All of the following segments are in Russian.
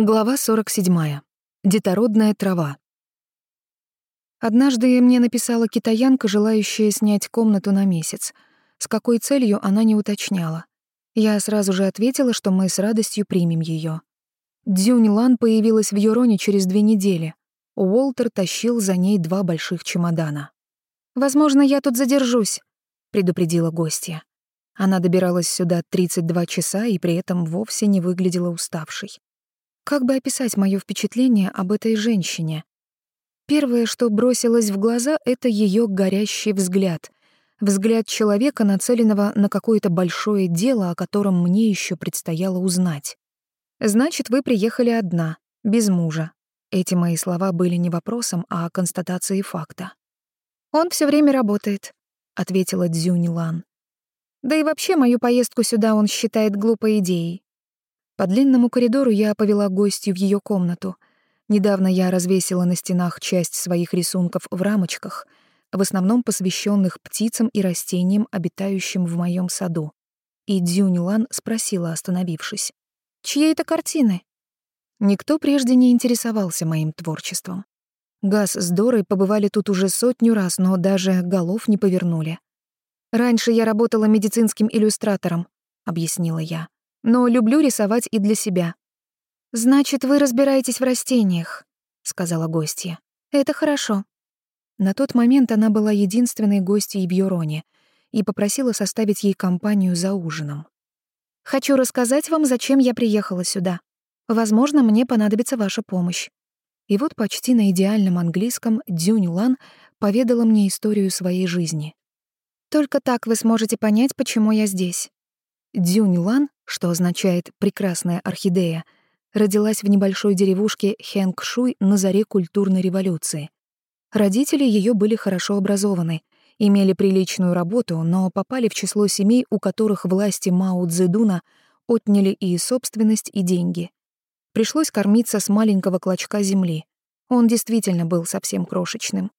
Глава 47. Детородная трава. Однажды мне написала китаянка, желающая снять комнату на месяц. С какой целью она не уточняла. Я сразу же ответила, что мы с радостью примем ее. Дзюнь Лан появилась в Юроне через две недели. Уолтер тащил за ней два больших чемодана. «Возможно, я тут задержусь», — предупредила гостья. Она добиралась сюда 32 часа и при этом вовсе не выглядела уставшей. Как бы описать моё впечатление об этой женщине? Первое, что бросилось в глаза, это её горящий взгляд. Взгляд человека, нацеленного на какое-то большое дело, о котором мне ещё предстояло узнать. «Значит, вы приехали одна, без мужа». Эти мои слова были не вопросом, а констатацией факта. «Он всё время работает», — ответила Дзюнь Лан. «Да и вообще мою поездку сюда он считает глупой идеей. По длинному коридору я повела гостью в ее комнату. Недавно я развесила на стенах часть своих рисунков в рамочках, в основном посвященных птицам и растениям, обитающим в моем саду. И Дзюнь спросила, остановившись. «Чьи это картины?» Никто прежде не интересовался моим творчеством. Газ с Дорой побывали тут уже сотню раз, но даже голов не повернули. «Раньше я работала медицинским иллюстратором», — объяснила я но люблю рисовать и для себя. «Значит, вы разбираетесь в растениях», — сказала гостья. «Это хорошо». На тот момент она была единственной гостьей в Юроне и попросила составить ей компанию за ужином. «Хочу рассказать вам, зачем я приехала сюда. Возможно, мне понадобится ваша помощь». И вот почти на идеальном английском Дзюнь Лан поведала мне историю своей жизни. «Только так вы сможете понять, почему я здесь. Дзюнь Лан, что означает «прекрасная орхидея», родилась в небольшой деревушке Хэнгшуй на заре культурной революции. Родители ее были хорошо образованы, имели приличную работу, но попали в число семей, у которых власти Мао Цзэдуна отняли и собственность, и деньги. Пришлось кормиться с маленького клочка земли. Он действительно был совсем крошечным.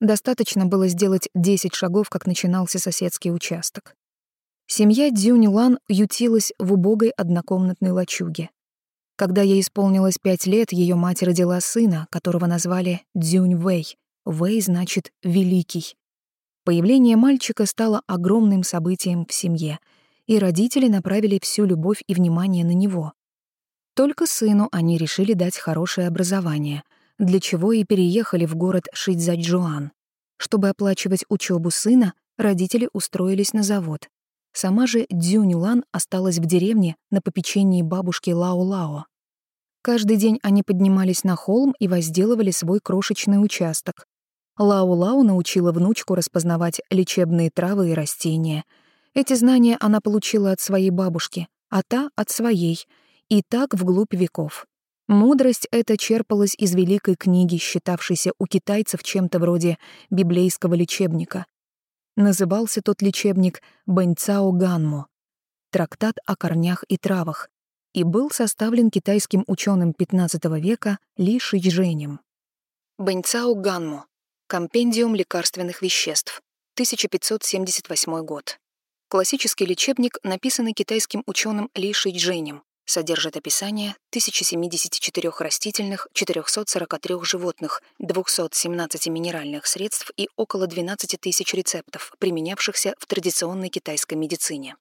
Достаточно было сделать 10 шагов, как начинался соседский участок. Семья Дзюнь-Лан ютилась в убогой однокомнатной лачуге. Когда ей исполнилось пять лет, ее мать родила сына, которого назвали Дзюнь-Вэй. Вэй значит «великий». Появление мальчика стало огромным событием в семье, и родители направили всю любовь и внимание на него. Только сыну они решили дать хорошее образование, для чего и переехали в город Шицзачжуан. Чтобы оплачивать учебу сына, родители устроились на завод. Сама же Дзюнь осталась в деревне на попечении бабушки Лао-Лао. Каждый день они поднимались на холм и возделывали свой крошечный участок. Лао-Лао научила внучку распознавать лечебные травы и растения. Эти знания она получила от своей бабушки, а та — от своей, и так вглубь веков. Мудрость эта черпалась из великой книги, считавшейся у китайцев чем-то вроде библейского лечебника. Назывался тот лечебник Бэньцао Ганмо, трактат о корнях и травах, и был составлен китайским ученым XV века Ли Шичжэнем. Бэньцао Ганмо. Компендиум лекарственных веществ. 1578 год. Классический лечебник, написанный китайским ученым Ли Шичжэнем, содержит описание 1074 растительных, 443 животных, 217 минеральных средств и около 12 тысяч рецептов, применявшихся в традиционной китайской медицине.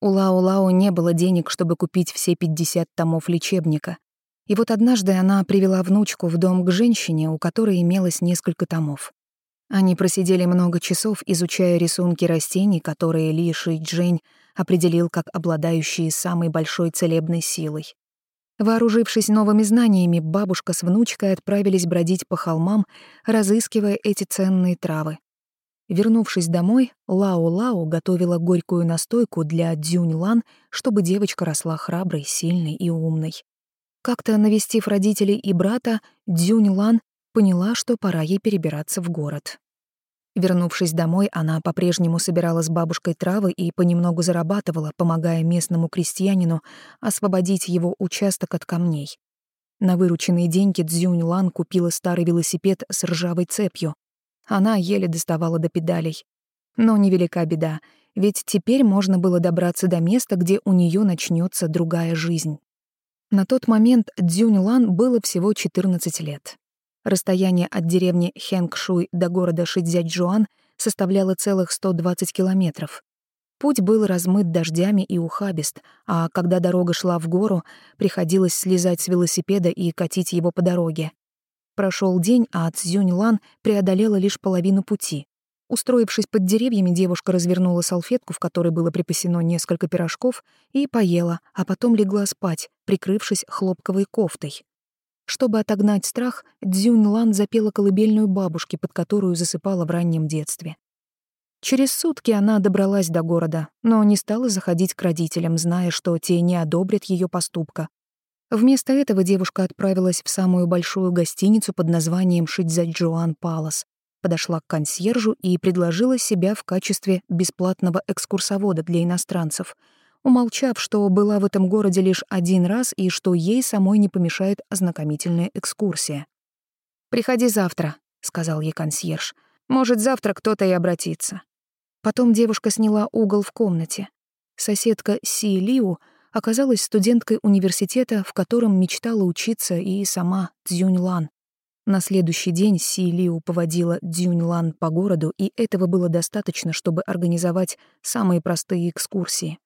У Лао-Лао не было денег, чтобы купить все 50 томов лечебника. И вот однажды она привела внучку в дом к женщине, у которой имелось несколько томов. Они просидели много часов, изучая рисунки растений, которые Ли Ши Джень определил как обладающие самой большой целебной силой. Вооружившись новыми знаниями, бабушка с внучкой отправились бродить по холмам, разыскивая эти ценные травы. Вернувшись домой, Лао-Лао готовила горькую настойку для Дзюнь-Лан, чтобы девочка росла храброй, сильной и умной. Как-то навестив родителей и брата, Дзюнь-Лан поняла, что пора ей перебираться в город. Вернувшись домой, она по-прежнему собирала с бабушкой травы и понемногу зарабатывала, помогая местному крестьянину освободить его участок от камней. На вырученные деньги Цзюнь Лан купила старый велосипед с ржавой цепью. Она еле доставала до педалей. Но невелика беда, ведь теперь можно было добраться до места, где у нее начнется другая жизнь. На тот момент Дзюнь-Лан было всего 14 лет. Расстояние от деревни Хэнгшуй до города Шидзячжуан составляло целых 120 километров. Путь был размыт дождями и ухабист, а когда дорога шла в гору, приходилось слезать с велосипеда и катить его по дороге. Прошел день, а Цзюнь-Лан преодолела лишь половину пути. Устроившись под деревьями, девушка развернула салфетку, в которой было припасено несколько пирожков, и поела, а потом легла спать, прикрывшись хлопковой кофтой. Чтобы отогнать страх, Дзюнь-Лан запела колыбельную бабушке, под которую засыпала в раннем детстве. Через сутки она добралась до города, но не стала заходить к родителям, зная, что те не одобрят ее поступка. Вместо этого девушка отправилась в самую большую гостиницу под названием Шидзаджуан Палас, подошла к консьержу и предложила себя в качестве бесплатного экскурсовода для иностранцев, умолчав, что была в этом городе лишь один раз и что ей самой не помешает ознакомительная экскурсия. «Приходи завтра», — сказал ей консьерж. «Может, завтра кто-то и обратится». Потом девушка сняла угол в комнате. Соседка Си Лиу оказалась студенткой университета, в котором мечтала учиться и сама Цзюнь Лан. На следующий день Си Лиу поводила Цзюнь Лан по городу, и этого было достаточно, чтобы организовать самые простые экскурсии.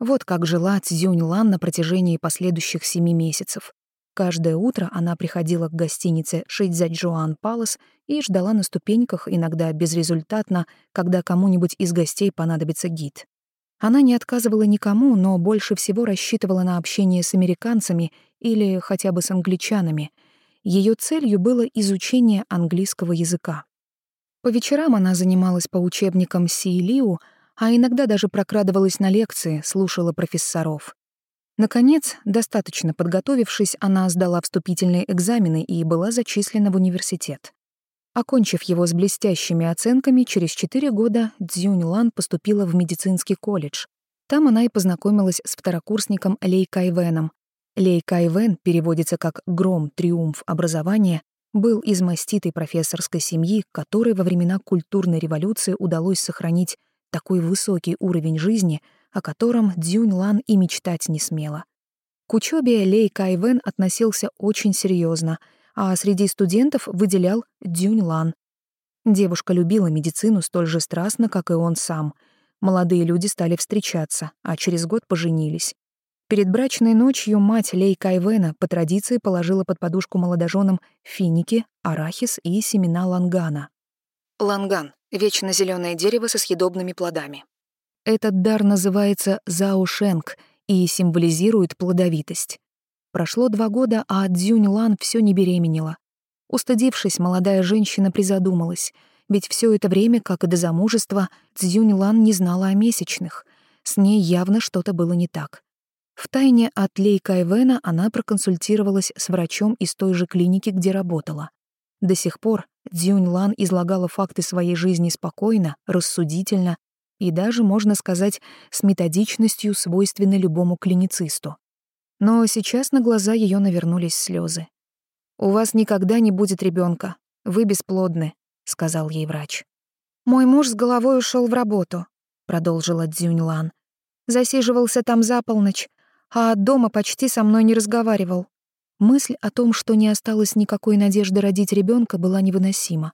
Вот как жила Цзюнь Лан на протяжении последующих семи месяцев. Каждое утро она приходила к гостинице Шэйцзячжуан Палас и ждала на ступеньках, иногда безрезультатно, когда кому-нибудь из гостей понадобится гид. Она не отказывала никому, но больше всего рассчитывала на общение с американцами или хотя бы с англичанами. Ее целью было изучение английского языка. По вечерам она занималась по учебникам Си Лиу, а иногда даже прокрадывалась на лекции, слушала профессоров. Наконец, достаточно подготовившись, она сдала вступительные экзамены и была зачислена в университет. Окончив его с блестящими оценками, через четыре года Цзюнь Лан поступила в медицинский колледж. Там она и познакомилась с второкурсником Лей Кайвеном. Лей Кайвен переводится как «гром, триумф, образования», был из маститой профессорской семьи, которой во времена культурной революции удалось сохранить такой высокий уровень жизни — о котором Дзюнь Лан и мечтать не смела. К учебе Лей Кайвен относился очень серьезно, а среди студентов выделял Дзюнь Лан. Девушка любила медицину столь же страстно, как и он сам. Молодые люди стали встречаться, а через год поженились. Перед брачной ночью мать Лей Кайвена по традиции положила под подушку молодоженам финики, арахис и семена лангана. Ланган — вечно зеленое дерево со съедобными плодами. Этот дар называется заушенг и символизирует плодовитость. Прошло два года, а Дзюнь Лан все не беременела. Устыдившись, молодая женщина призадумалась, ведь все это время, как и до замужества, Цзюнь Лан не знала о месячных. С ней явно что-то было не так. Втайне от Лей Кайвена она проконсультировалась с врачом из той же клиники, где работала. До сих пор Дзюнь Лан излагала факты своей жизни спокойно, рассудительно и даже, можно сказать, с методичностью, свойственной любому клиницисту. Но сейчас на глаза ее навернулись слезы. «У вас никогда не будет ребенка. Вы бесплодны», — сказал ей врач. «Мой муж с головой ушел в работу», — продолжила Дзюньлан. «Засиживался там за полночь, а от дома почти со мной не разговаривал». Мысль о том, что не осталось никакой надежды родить ребенка, была невыносима.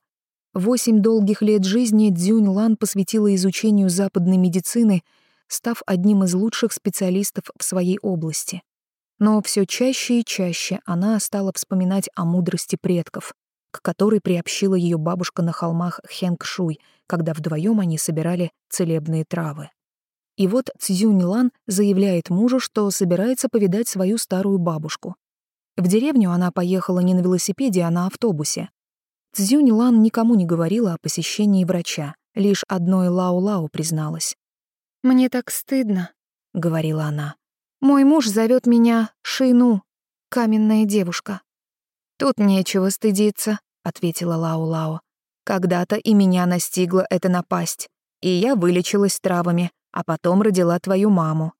Восемь долгих лет жизни Дзюнь Лан посвятила изучению западной медицины, став одним из лучших специалистов в своей области. Но все чаще и чаще она стала вспоминать о мудрости предков, к которой приобщила ее бабушка на холмах Хэнгшуй, когда вдвоем они собирали целебные травы. И вот Цзюнь Лан заявляет мужу, что собирается повидать свою старую бабушку. В деревню она поехала не на велосипеде, а на автобусе. Цзюнь Лан никому не говорила о посещении врача, лишь одной Лао-Лао призналась. «Мне так стыдно», — говорила она. «Мой муж зовет меня Шину, каменная девушка». «Тут нечего стыдиться», — ответила Лао-Лао. «Когда-то и меня настигла эта напасть, и я вылечилась травами, а потом родила твою маму».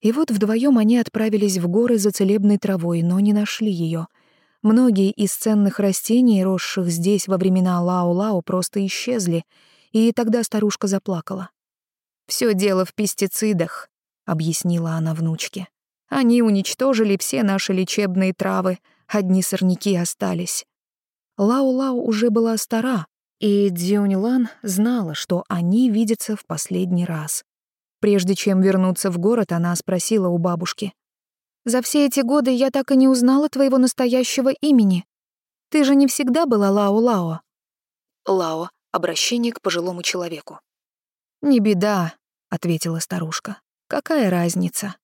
И вот вдвоем они отправились в горы за целебной травой, но не нашли ее. Многие из ценных растений, росших здесь во времена Лао-Лао, просто исчезли, и тогда старушка заплакала. Все дело в пестицидах», — объяснила она внучке. Они уничтожили все наши лечебные травы, одни сорняки остались. Лао-Лао уже была стара, и Дзюнь-Лан знала, что они видятся в последний раз. Прежде чем вернуться в город, она спросила у бабушки. «За все эти годы я так и не узнала твоего настоящего имени. Ты же не всегда была Лао-Лао». Лао — обращение к пожилому человеку. «Не беда», — ответила старушка. «Какая разница?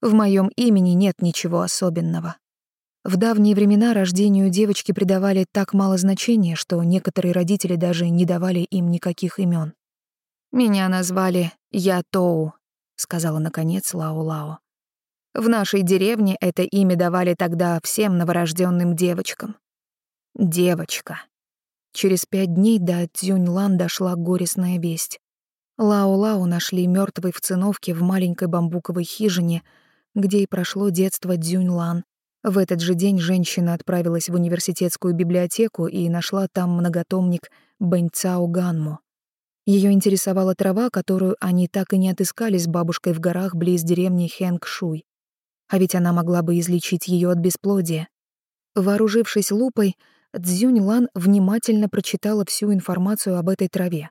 В моем имени нет ничего особенного». В давние времена рождению девочки придавали так мало значения, что некоторые родители даже не давали им никаких имен. «Меня назвали Ятоу», — сказала наконец Лао-Лао. «В нашей деревне это имя давали тогда всем новорожденным девочкам». «Девочка». Через пять дней до Цзюньлан дошла горестная весть. Лао-Лао нашли мертвой в циновке в маленькой бамбуковой хижине — где и прошло детство Дзюньлан. В этот же день женщина отправилась в университетскую библиотеку и нашла там многотомник Бэньцао Ганму. Ее интересовала трава, которую они так и не отыскали с бабушкой в горах близ деревни Хэнгшуй. А ведь она могла бы излечить ее от бесплодия. Вооружившись лупой, Цзюнь внимательно прочитала всю информацию об этой траве.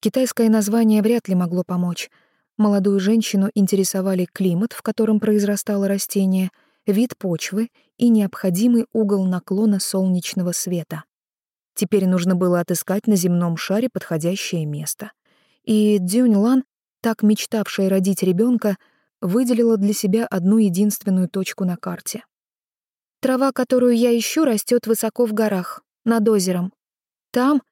Китайское название вряд ли могло помочь — Молодую женщину интересовали климат, в котором произрастало растение, вид почвы и необходимый угол наклона солнечного света. Теперь нужно было отыскать на земном шаре подходящее место. И Дзюнь так мечтавшая родить ребенка, выделила для себя одну единственную точку на карте. Трава, которую я ищу, растет высоко в горах, над озером. Там,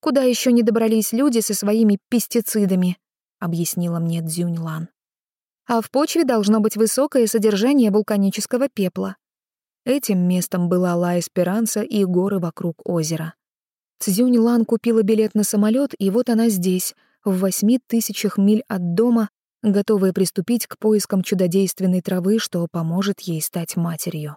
куда еще не добрались люди со своими пестицидами, объяснила мне Дзюньлан. А в почве должно быть высокое содержание вулканического пепла. Этим местом была Ла Эсперанса и горы вокруг озера. Цзюньлан купила билет на самолет, и вот она здесь, в восьми тысячах миль от дома, готовая приступить к поискам чудодейственной травы, что поможет ей стать матерью.